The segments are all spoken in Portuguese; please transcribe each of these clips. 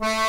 Música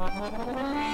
Música